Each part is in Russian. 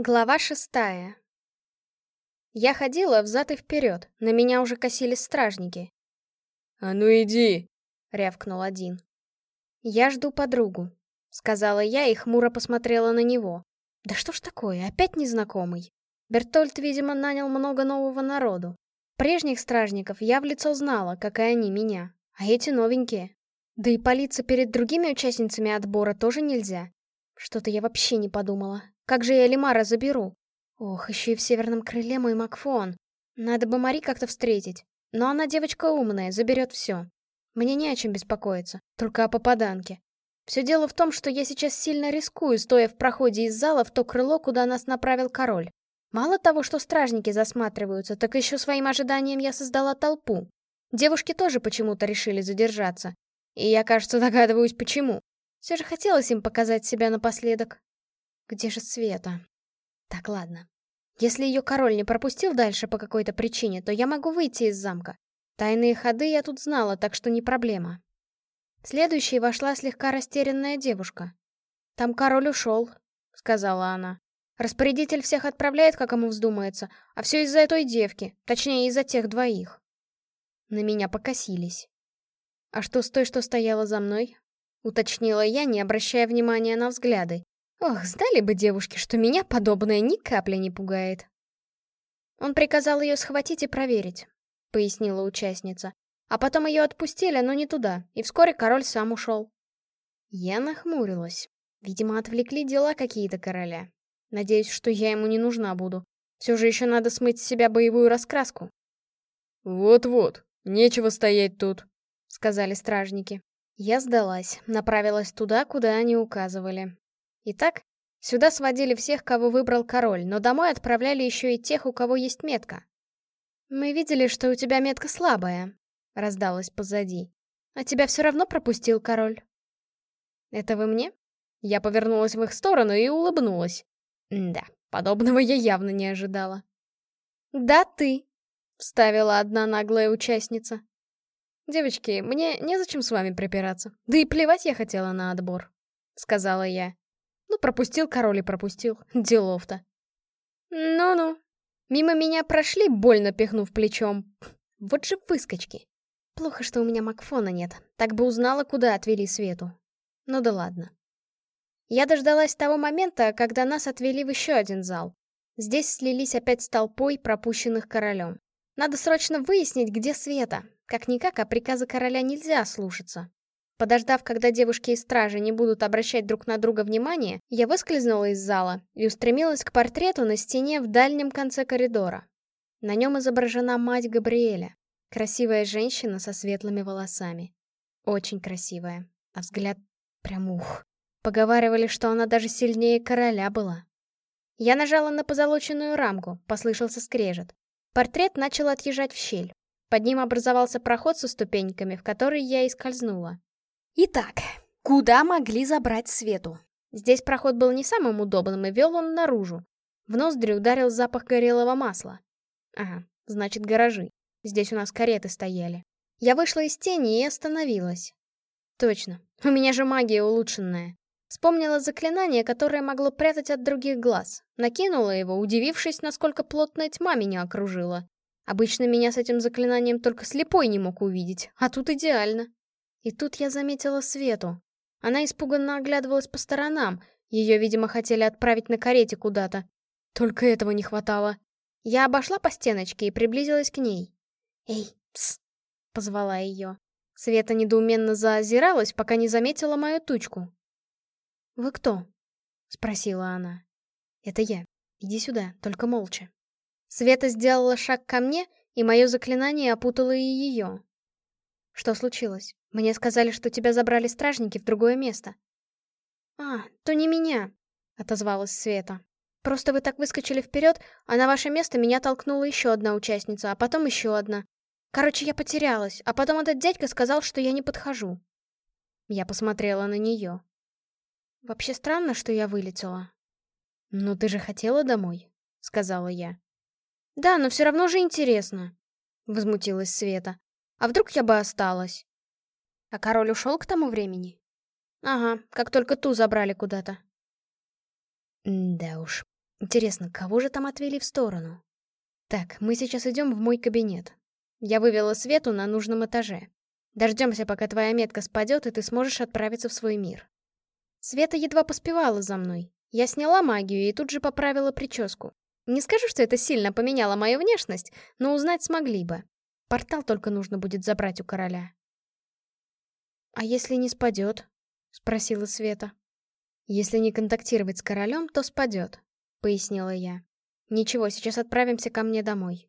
Глава шестая. Я ходила взад и вперед, на меня уже косились стражники. «А ну иди!» — рявкнул один. «Я жду подругу», — сказала я и хмуро посмотрела на него. «Да что ж такое, опять незнакомый?» Бертольд, видимо, нанял много нового народу. Прежних стражников я в лицо знала, как и они меня, а эти новенькие. Да и палиться перед другими участницами отбора тоже нельзя. Что-то я вообще не подумала. Как же я Лимара заберу? Ох, еще и в северном крыле мой Макфон. Надо бы Мари как-то встретить. Но она девочка умная, заберет все. Мне не о чем беспокоиться, только о попаданке. Все дело в том, что я сейчас сильно рискую, стоя в проходе из зала в то крыло, куда нас направил король. Мало того, что стражники засматриваются, так еще своим ожиданием я создала толпу. Девушки тоже почему-то решили задержаться. И я, кажется, догадываюсь, почему. Все же хотелось им показать себя напоследок. Где же Света? Так, ладно. Если ее король не пропустил дальше по какой-то причине, то я могу выйти из замка. Тайные ходы я тут знала, так что не проблема. Следующей вошла слегка растерянная девушка. «Там король ушел», — сказала она. «Распорядитель всех отправляет, как ему вздумается, а все из-за той девки, точнее, из-за тех двоих». На меня покосились. «А что с той, что стояла за мной?» — уточнила я, не обращая внимания на взгляды. Ох, знали бы девушки, что меня подобное ни капли не пугает. Он приказал ее схватить и проверить, пояснила участница. А потом ее отпустили, но не туда, и вскоре король сам ушел. Я нахмурилась. Видимо, отвлекли дела какие-то короля. Надеюсь, что я ему не нужна буду. Все же еще надо смыть с себя боевую раскраску. «Вот-вот, нечего стоять тут», — сказали стражники. Я сдалась, направилась туда, куда они указывали. Итак, сюда сводили всех, кого выбрал король, но домой отправляли еще и тех, у кого есть метка. «Мы видели, что у тебя метка слабая», — раздалась позади. «А тебя все равно пропустил король». «Это вы мне?» Я повернулась в их сторону и улыбнулась. да, подобного я явно не ожидала. «Да, ты», — вставила одна наглая участница. «Девочки, мне незачем с вами припираться. Да и плевать я хотела на отбор», — сказала я. Ну, пропустил король и пропустил. Делов-то. Ну-ну. Мимо меня прошли, больно пихнув плечом. Вот же выскочки. Плохо, что у меня Макфона нет. Так бы узнала, куда отвели Свету. Ну да ладно. Я дождалась того момента, когда нас отвели в еще один зал. Здесь слились опять с толпой, пропущенных королем. Надо срочно выяснить, где Света. Как-никак, а приказа короля нельзя слушаться. Подождав, когда девушки из стражи не будут обращать друг на друга внимания, я выскользнула из зала и устремилась к портрету на стене в дальнем конце коридора. На нем изображена мать Габриэля, красивая женщина со светлыми волосами. Очень красивая, а взгляд прям ух. Поговаривали, что она даже сильнее короля была. Я нажала на позолоченную рамку, послышался скрежет. Портрет начал отъезжать в щель. Под ним образовался проход со ступеньками, в который я и скользнула. Итак, куда могли забрать Свету? Здесь проход был не самым удобным, и вел он наружу. В ноздри ударил запах горелого масла. Ага, значит, гаражи. Здесь у нас кареты стояли. Я вышла из тени и остановилась. Точно, у меня же магия улучшенная. Вспомнила заклинание, которое могло прятать от других глаз. Накинула его, удивившись, насколько плотная тьма меня окружила. Обычно меня с этим заклинанием только слепой не мог увидеть, а тут идеально. И тут я заметила Свету. Она испуганно оглядывалась по сторонам. Ее, видимо, хотели отправить на карете куда-то. Только этого не хватало. Я обошла по стеночке и приблизилась к ней. «Эй, пс!» — позвала ее. Света недоуменно заозиралась, пока не заметила мою тучку. «Вы кто?» — спросила она. «Это я. Иди сюда, только молча». Света сделала шаг ко мне, и мое заклинание опутало и ее. Что случилось? Мне сказали, что тебя забрали стражники в другое место. А, то не меня, отозвалась Света. Просто вы так выскочили вперед, а на ваше место меня толкнула еще одна участница, а потом еще одна. Короче, я потерялась, а потом этот дядька сказал, что я не подхожу. Я посмотрела на нее. Вообще странно, что я вылетела. «Ну ты же хотела домой», — сказала я. «Да, но все равно же интересно», — возмутилась Света. А вдруг я бы осталась? А король ушел к тому времени? Ага, как только ту забрали куда-то. Да уж. Интересно, кого же там отвели в сторону? Так, мы сейчас идем в мой кабинет. Я вывела Свету на нужном этаже. Дождемся, пока твоя метка спадет, и ты сможешь отправиться в свой мир. Света едва поспевала за мной. Я сняла магию и тут же поправила прическу. Не скажу, что это сильно поменяло мою внешность, но узнать смогли бы. Портал только нужно будет забрать у короля. «А если не спадет?» — спросила Света. «Если не контактировать с королем, то спадет», — пояснила я. «Ничего, сейчас отправимся ко мне домой».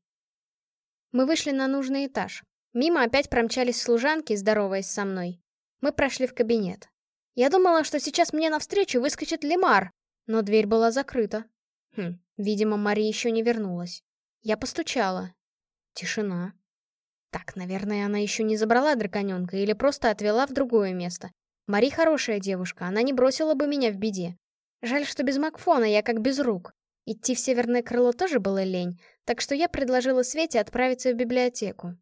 Мы вышли на нужный этаж. Мимо опять промчались служанки, здороваясь со мной. Мы прошли в кабинет. Я думала, что сейчас мне навстречу выскочит Лемар, но дверь была закрыта. Хм, видимо, Мари еще не вернулась. Я постучала. Тишина. Так, наверное, она еще не забрала драконенка или просто отвела в другое место. Мари хорошая девушка, она не бросила бы меня в беде. Жаль, что без Макфона я как без рук. Идти в Северное Крыло тоже было лень, так что я предложила Свете отправиться в библиотеку.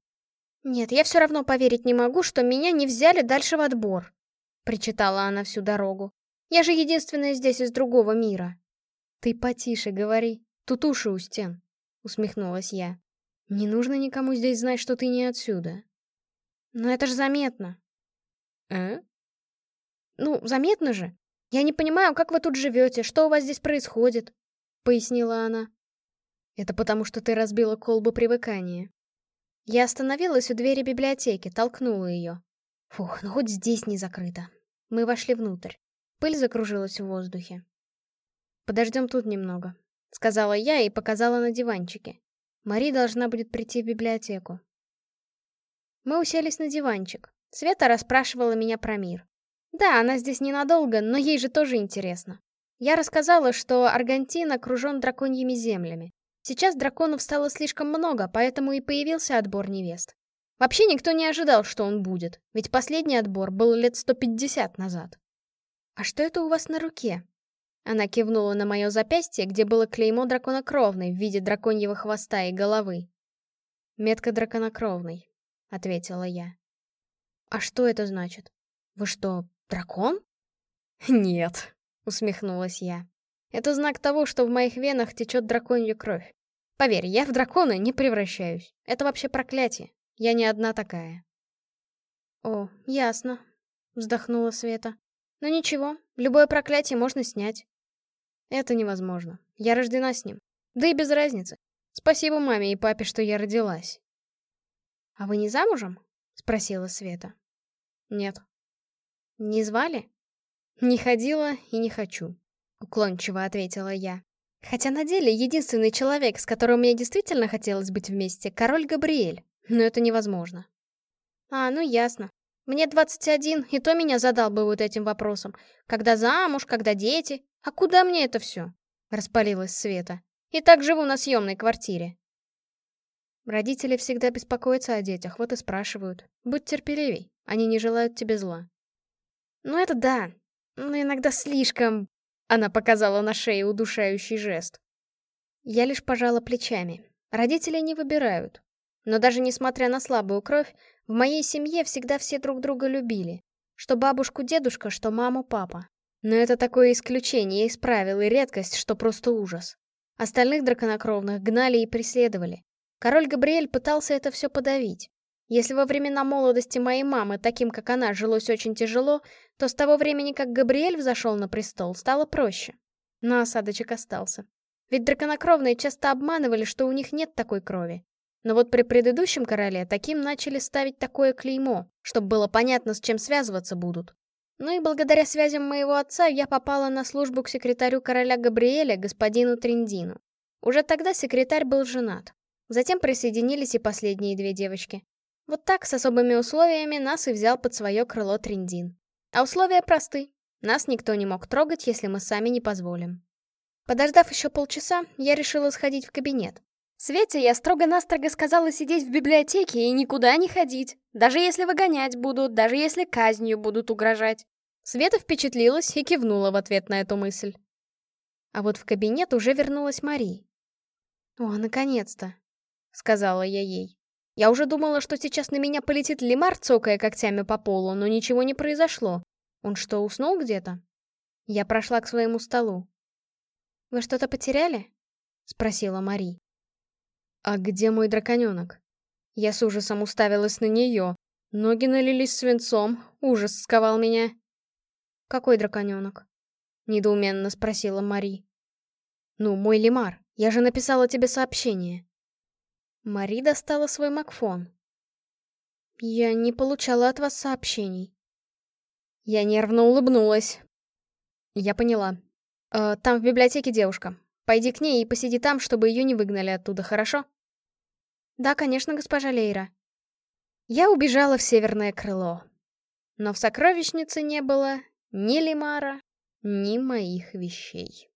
«Нет, я все равно поверить не могу, что меня не взяли дальше в отбор», — причитала она всю дорогу. «Я же единственная здесь из другого мира». «Ты потише говори, тут уши у стен», — усмехнулась я. «Не нужно никому здесь знать, что ты не отсюда». «Но это же заметно». «Э?» «Ну, заметно же. Я не понимаю, как вы тут живете, что у вас здесь происходит», — пояснила она. «Это потому, что ты разбила колбу привыкания». Я остановилась у двери библиотеки, толкнула ее. Фух, ну хоть здесь не закрыто. Мы вошли внутрь. Пыль закружилась в воздухе. «Подождем тут немного», — сказала я и показала на диванчике. Мари должна будет прийти в библиотеку. Мы уселись на диванчик. Света расспрашивала меня про мир. Да, она здесь ненадолго, но ей же тоже интересно. Я рассказала, что Аргентина окружен драконьими землями. Сейчас драконов стало слишком много, поэтому и появился отбор невест. Вообще никто не ожидал, что он будет, ведь последний отбор был лет 150 назад. «А что это у вас на руке?» Она кивнула на мое запястье, где было клеймо драконокровной в виде драконьего хвоста и головы. «Метка драконокровной», — ответила я. «А что это значит? Вы что, Дракон? Нет, усмехнулась я. Это знак того, что в моих венах течет драконья кровь. Поверь, я в дракона не превращаюсь. Это вообще проклятие. Я не одна такая. О, ясно, вздохнула Света. Но ничего, любое проклятие можно снять. Это невозможно. Я рождена с ним. Да и без разницы. Спасибо маме и папе, что я родилась. А вы не замужем? Спросила Света. Нет, «Не звали?» «Не ходила и не хочу», — уклончиво ответила я. Хотя на деле единственный человек, с которым мне действительно хотелось быть вместе, король Габриэль. Но это невозможно. А, ну ясно. Мне 21, и то меня задал бы вот этим вопросом. Когда замуж, когда дети? А куда мне это все? Распалилась Света. И так живу на съемной квартире. Родители всегда беспокоятся о детях, вот и спрашивают. Будь терпеливей, они не желают тебе зла. Ну это да, но иногда слишком... Она показала на шее удушающий жест. Я лишь пожала плечами. Родители не выбирают. Но даже несмотря на слабую кровь, в моей семье всегда все друг друга любили. Что бабушку дедушка, что маму папа. Но это такое исключение из правил и редкость, что просто ужас. Остальных драконокровных гнали и преследовали. Король Габриэль пытался это все подавить. Если во времена молодости моей мамы таким, как она, жилось очень тяжело, то с того времени, как Габриэль взошел на престол, стало проще. Но осадочек остался. Ведь драконокровные часто обманывали, что у них нет такой крови. Но вот при предыдущем короле таким начали ставить такое клеймо, чтобы было понятно, с чем связываться будут. Ну и благодаря связям моего отца я попала на службу к секретарю короля Габриэля, господину Триндину. Уже тогда секретарь был женат. Затем присоединились и последние две девочки. Вот так, с особыми условиями, нас и взял под свое крыло Триндин. А условия просты. Нас никто не мог трогать, если мы сами не позволим. Подождав еще полчаса, я решила сходить в кабинет. Свете я строго-настрого сказала сидеть в библиотеке и никуда не ходить, даже если выгонять будут, даже если казнью будут угрожать. Света впечатлилась и кивнула в ответ на эту мысль. А вот в кабинет уже вернулась Мари. «О, наконец-то», — сказала я ей. Я уже думала, что сейчас на меня полетит лимар, цокая когтями по полу, но ничего не произошло. Он что, уснул где-то? Я прошла к своему столу. Вы что-то потеряли?» — спросила Мари. «А где мой драконёнок?» Я с ужасом уставилась на неё. Ноги налились свинцом, ужас сковал меня. «Какой драконёнок?» — недоуменно спросила Мари. «Ну, мой лимар, я же написала тебе сообщение». Мари достала свой макфон. «Я не получала от вас сообщений». Я нервно улыбнулась. Я поняла. Э, там в библиотеке девушка. Пойди к ней и посиди там, чтобы ее не выгнали оттуда, хорошо? Да, конечно, госпожа Лейра. Я убежала в северное крыло. Но в сокровищнице не было ни лимара, ни моих вещей.